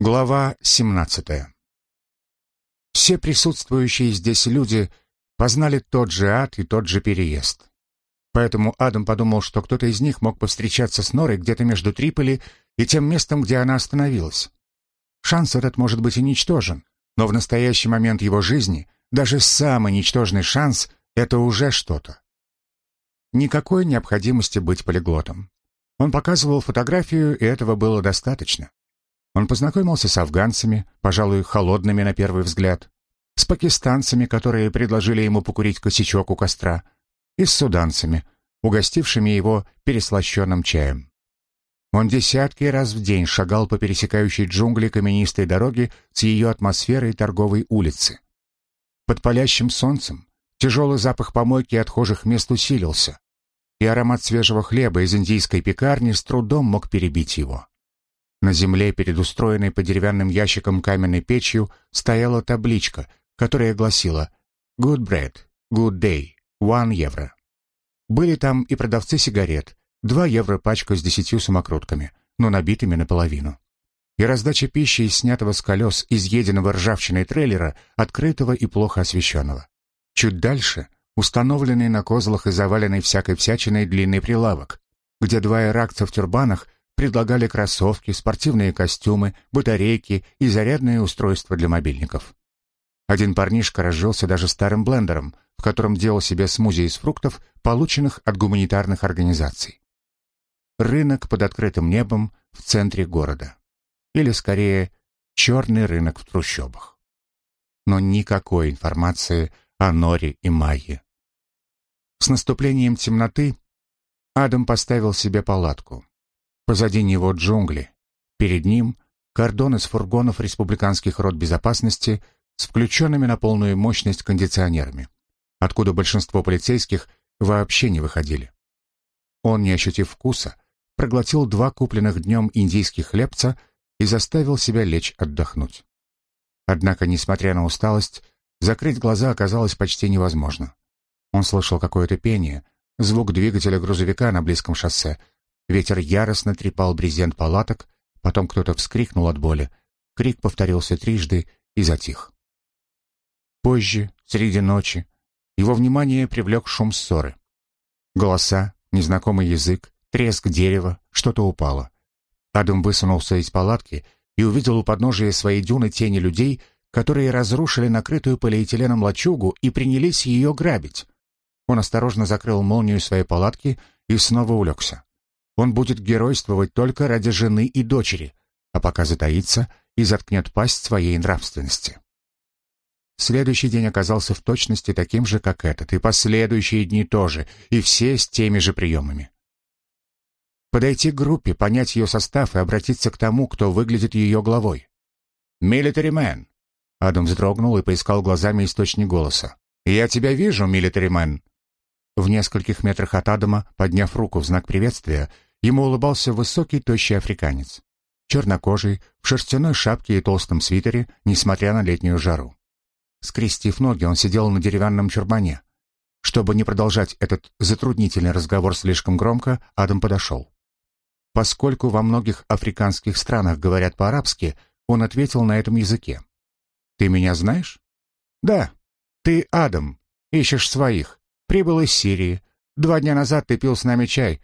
Глава 17. Все присутствующие здесь люди познали тот же ад и тот же переезд. Поэтому Адам подумал, что кто-то из них мог повстречаться с Норой где-то между Триполи и тем местом, где она остановилась. Шанс этот может быть и ничтожен, но в настоящий момент его жизни даже самый ничтожный шанс — это уже что-то. Никакой необходимости быть полиглотом. Он показывал фотографию, и этого было достаточно. Он познакомился с афганцами, пожалуй, холодными на первый взгляд, с пакистанцами, которые предложили ему покурить косячок у костра, и с суданцами, угостившими его переслащенным чаем. Он десятки раз в день шагал по пересекающей джунгли каменистой дороги с ее атмосферой торговой улицы. Под палящим солнцем тяжелый запах помойки и отхожих мест усилился, и аромат свежего хлеба из индийской пекарни с трудом мог перебить его. На земле, перед устроенной по деревянным ящикам каменной печью, стояла табличка, которая гласила «Good bread, good day, one евро». Были там и продавцы сигарет, два евро пачка с десятью самокрутками, но набитыми наполовину. И раздача пищи из снятого с колес изъеденного ржавчиной трейлера, открытого и плохо освещенного. Чуть дальше — установленный на козлах и заваленный всякой всячиной длинный прилавок, где два иракца в тюрбанах предлагали кроссовки, спортивные костюмы, батарейки и зарядные устройства для мобильников. Один парнишка разжился даже старым блендером, в котором делал себе смузи из фруктов, полученных от гуманитарных организаций. Рынок под открытым небом в центре города. Или, скорее, черный рынок в трущобах. Но никакой информации о Норе и Майе. С наступлением темноты Адам поставил себе палатку. Позади него джунгли. Перед ним кордон из фургонов республиканских род безопасности с включенными на полную мощность кондиционерами, откуда большинство полицейских вообще не выходили. Он, не ощутив вкуса, проглотил два купленных днем индийских хлебца и заставил себя лечь отдохнуть. Однако, несмотря на усталость, закрыть глаза оказалось почти невозможно. Он слышал какое-то пение, звук двигателя грузовика на близком шоссе, Ветер яростно трепал брезент палаток, потом кто-то вскрикнул от боли. Крик повторился трижды и затих. Позже, среди ночи, его внимание привлек шум ссоры. Голоса, незнакомый язык, треск дерева, что-то упало. Адам высунулся из палатки и увидел у подножия своей дюны тени людей, которые разрушили накрытую полиэтиленом лачугу и принялись ее грабить. Он осторожно закрыл молнию своей палатки и снова улегся. Он будет геройствовать только ради жены и дочери, а пока затаится и заткнет пасть своей нравственности. Следующий день оказался в точности таким же, как этот, и последующие дни тоже, и все с теми же приемами. Подойти к группе, понять ее состав и обратиться к тому, кто выглядит ее главой. «Милитари мэн!» Адам вздрогнул и поискал глазами источник голоса. «Я тебя вижу, милитари мэн!» В нескольких метрах от Адама, подняв руку в знак приветствия, Ему улыбался высокий, тощий африканец. Чернокожий, в шерстяной шапке и толстом свитере, несмотря на летнюю жару. Скрестив ноги, он сидел на деревянном чурбане. Чтобы не продолжать этот затруднительный разговор слишком громко, Адам подошел. Поскольку во многих африканских странах говорят по-арабски, он ответил на этом языке. «Ты меня знаешь?» «Да. Ты Адам. Ищешь своих. Прибыл из Сирии. Два дня назад ты пил с нами чай.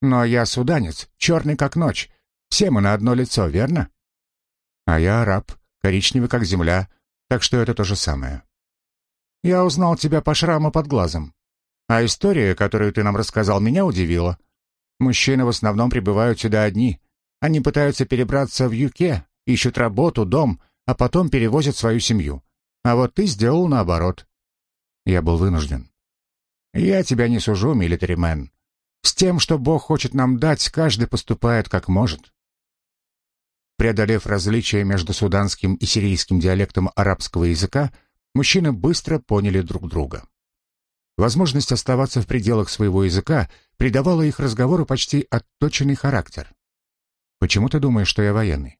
Но я суданец, черный как ночь. Все мы на одно лицо, верно? А я араб, коричневый как земля, так что это то же самое. Я узнал тебя по шраму под глазом. А история, которую ты нам рассказал, меня удивила. Мужчины в основном прибывают сюда одни. Они пытаются перебраться в Юке, ищут работу, дом, а потом перевозят свою семью. А вот ты сделал наоборот. Я был вынужден. Я тебя не сужу, милитаримен. С тем, что Бог хочет нам дать, каждый поступает как может. Преодолев различия между суданским и сирийским диалектом арабского языка, мужчины быстро поняли друг друга. Возможность оставаться в пределах своего языка придавала их разговору почти отточенный характер. «Почему ты думаешь, что я военный?»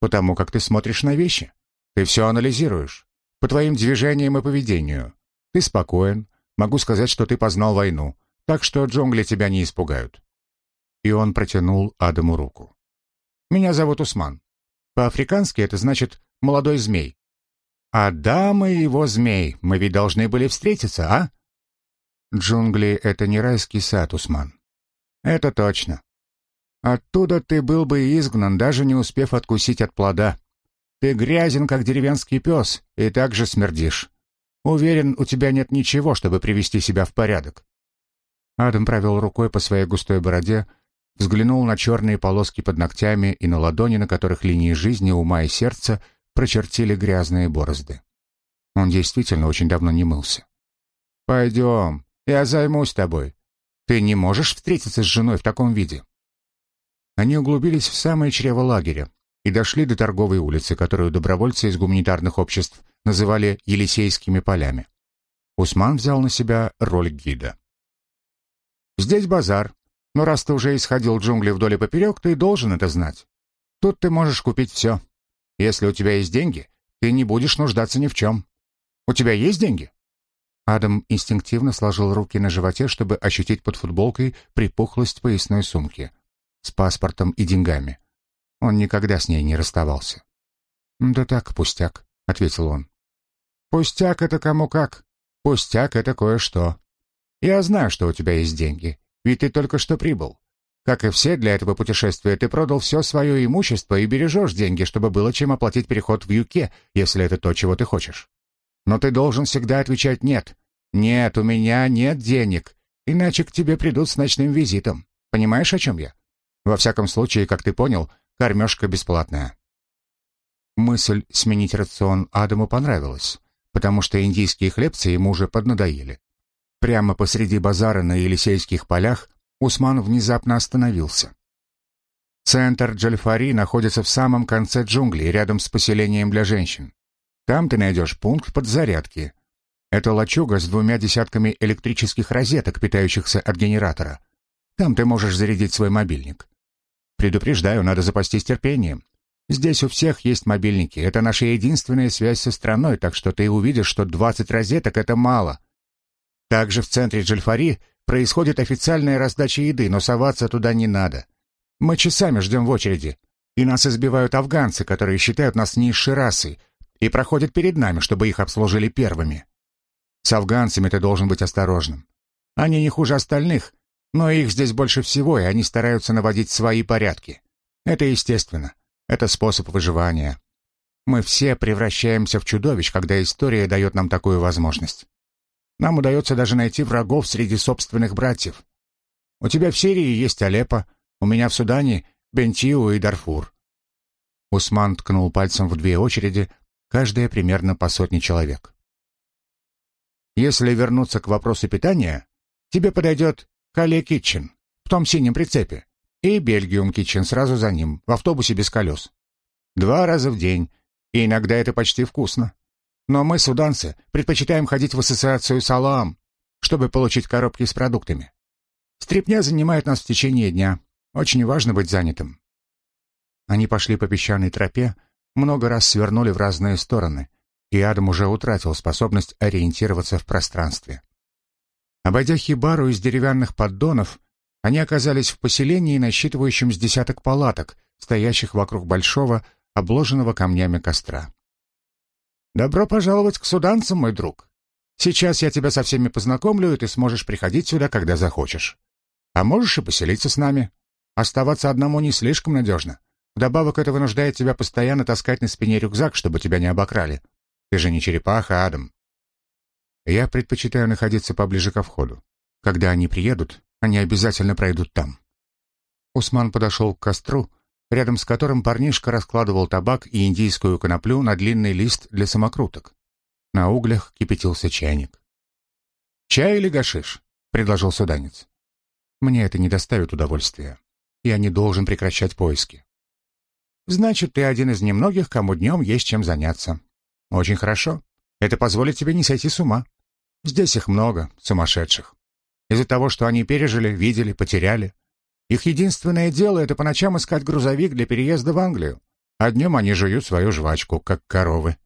«Потому как ты смотришь на вещи. Ты все анализируешь. По твоим движениям и поведению. Ты спокоен. Могу сказать, что ты познал войну так что джунгли тебя не испугают». И он протянул Адаму руку. «Меня зовут Усман. По-африкански это значит «молодой змей». «Адам и его змей, мы ведь должны были встретиться, а?» «Джунгли — это не райский сад, Усман». «Это точно. Оттуда ты был бы изгнан, даже не успев откусить от плода. Ты грязен, как деревенский пес, и так же смердишь. Уверен, у тебя нет ничего, чтобы привести себя в порядок». Адам провел рукой по своей густой бороде, взглянул на черные полоски под ногтями и на ладони, на которых линии жизни, ума и сердца прочертили грязные борозды. Он действительно очень давно не мылся. «Пойдем, я займусь тобой. Ты не можешь встретиться с женой в таком виде?» Они углубились в самое чрево лагеря и дошли до торговой улицы, которую добровольцы из гуманитарных обществ называли Елисейскими полями. Усман взял на себя роль гида. «Здесь базар, но раз ты уже исходил джунгли вдоль и поперек, ты должен это знать. Тут ты можешь купить все. Если у тебя есть деньги, ты не будешь нуждаться ни в чем. У тебя есть деньги?» Адам инстинктивно сложил руки на животе, чтобы ощутить под футболкой припухлость поясной сумки с паспортом и деньгами. Он никогда с ней не расставался. «Да так, пустяк», — ответил он. «Пустяк — это кому как. Пустяк — это кое-что. Я знаю, что у тебя есть деньги, ведь ты только что прибыл. Как и все для этого путешествия, ты продал все свое имущество и бережешь деньги, чтобы было чем оплатить переход в ЮКЕ, если это то, чего ты хочешь. Но ты должен всегда отвечать «нет». «Нет, у меня нет денег, иначе к тебе придут с ночным визитом. Понимаешь, о чем я?» Во всяком случае, как ты понял, кормежка бесплатная. Мысль сменить рацион Адаму понравилась, потому что индийские хлебцы ему уже поднадоели. Прямо посреди базара на Елисейских полях Усман внезапно остановился. Центр Джальфари находится в самом конце джунглей, рядом с поселением для женщин. Там ты найдешь пункт подзарядки. Это лачуга с двумя десятками электрических розеток, питающихся от генератора. Там ты можешь зарядить свой мобильник. Предупреждаю, надо запастись терпением. Здесь у всех есть мобильники. Это наша единственная связь со страной, так что ты увидишь, что 20 розеток — это мало. Также в центре Джальфари происходит официальная раздача еды, но соваться туда не надо. Мы часами ждем в очереди, и нас избивают афганцы, которые считают нас низшей расой, и проходят перед нами, чтобы их обслужили первыми. С афганцами ты должен быть осторожным. Они не хуже остальных, но их здесь больше всего, и они стараются наводить свои порядки. Это естественно. Это способ выживания. Мы все превращаемся в чудовищ, когда история дает нам такую возможность. Нам удается даже найти врагов среди собственных братьев. У тебя в Сирии есть Алеппо, у меня в Судане — Бентиу и Дарфур. Усман ткнул пальцем в две очереди, каждая примерно по сотне человек. Если вернуться к вопросу питания, тебе подойдет Кале Китчен, в том синем прицепе, и Бельгиум Китчен сразу за ним, в автобусе без колес. Два раза в день, и иногда это почти вкусно. Но мы, суданцы, предпочитаем ходить в ассоциацию «Салам», чтобы получить коробки с продуктами. Стрепня занимает нас в течение дня. Очень важно быть занятым. Они пошли по песчаной тропе, много раз свернули в разные стороны, и Адам уже утратил способность ориентироваться в пространстве. Обойдя хибару из деревянных поддонов, они оказались в поселении, насчитывающем с десяток палаток, стоящих вокруг большого, обложенного камнями костра. «Добро пожаловать к суданцам, мой друг. Сейчас я тебя со всеми познакомлю, и ты сможешь приходить сюда, когда захочешь. А можешь и поселиться с нами. Оставаться одному не слишком надежно. Вдобавок это вынуждает тебя постоянно таскать на спине рюкзак, чтобы тебя не обокрали. Ты же не черепаха, Адам. Я предпочитаю находиться поближе ко входу. Когда они приедут, они обязательно пройдут там. Усман подошел к костру, рядом с которым парнишка раскладывал табак и индийскую коноплю на длинный лист для самокруток. На углях кипятился чайник. «Чай или гашиш?» — предложил суданец. «Мне это не доставит удовольствия. Я не должен прекращать поиски». «Значит, ты один из немногих, кому днем есть чем заняться. Очень хорошо. Это позволит тебе не сойти с ума. Здесь их много, сумасшедших. Из-за того, что они пережили, видели, потеряли. Их единственное дело — это по ночам искать грузовик для переезда в Англию, а днем они жуют свою жвачку, как коровы.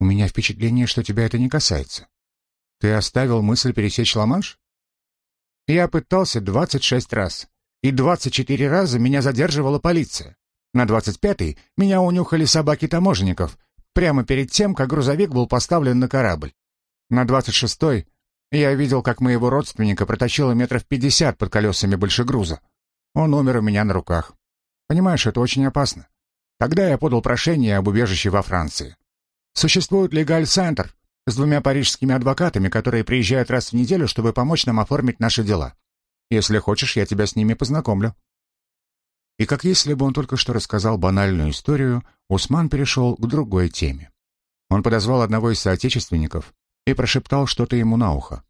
У меня впечатление, что тебя это не касается. Ты оставил мысль пересечь Ла-Манш? Я пытался 26 раз, и 24 раза меня задерживала полиция. На двадцать пятый меня унюхали собаки таможенников, прямо перед тем, как грузовик был поставлен на корабль. На двадцать шестой я видел, как моего родственника протащило метров пятьдесят под колесами большегруза. Он умер у меня на руках. Понимаешь, это очень опасно. Тогда я подал прошение об убежище во Франции. Существует легаль-центр с двумя парижскими адвокатами, которые приезжают раз в неделю, чтобы помочь нам оформить наши дела. Если хочешь, я тебя с ними познакомлю». И как если бы он только что рассказал банальную историю, Усман перешел к другой теме. Он подозвал одного из соотечественников и прошептал что-то ему на ухо.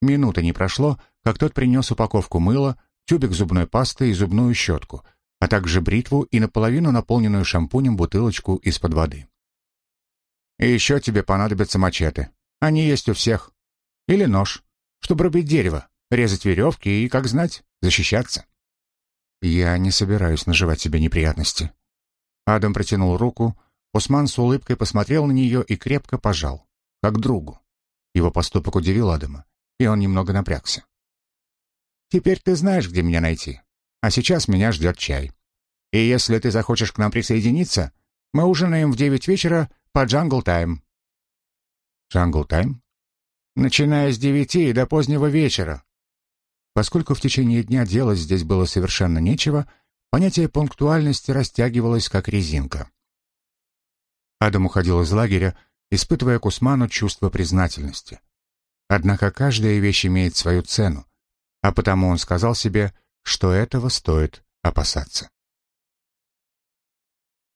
Минуты не прошло, как тот принес упаковку мыла, тюбик зубной пасты и зубную щетку, а также бритву и наполовину наполненную шампунем бутылочку из-под воды. «И еще тебе понадобятся мачете. Они есть у всех. Или нож, чтобы рубить дерево, резать веревки и, как знать, защищаться». «Я не собираюсь наживать себе неприятности». Адам протянул руку, Осман с улыбкой посмотрел на нее и крепко пожал, как другу. Его поступок удивил Адама, и он немного напрягся. «Теперь ты знаешь, где меня найти. А сейчас меня ждет чай. И если ты захочешь к нам присоединиться, мы ужинаем в девять вечера по Jungle Time». «Jungle Time?» «Начиная с девяти и до позднего вечера». Поскольку в течение дня делать здесь было совершенно нечего, понятие пунктуальности растягивалось как резинка. Адам уходил из лагеря, испытывая к Усману чувство признательности. Однако каждая вещь имеет свою цену, а потому он сказал себе, что этого стоит опасаться.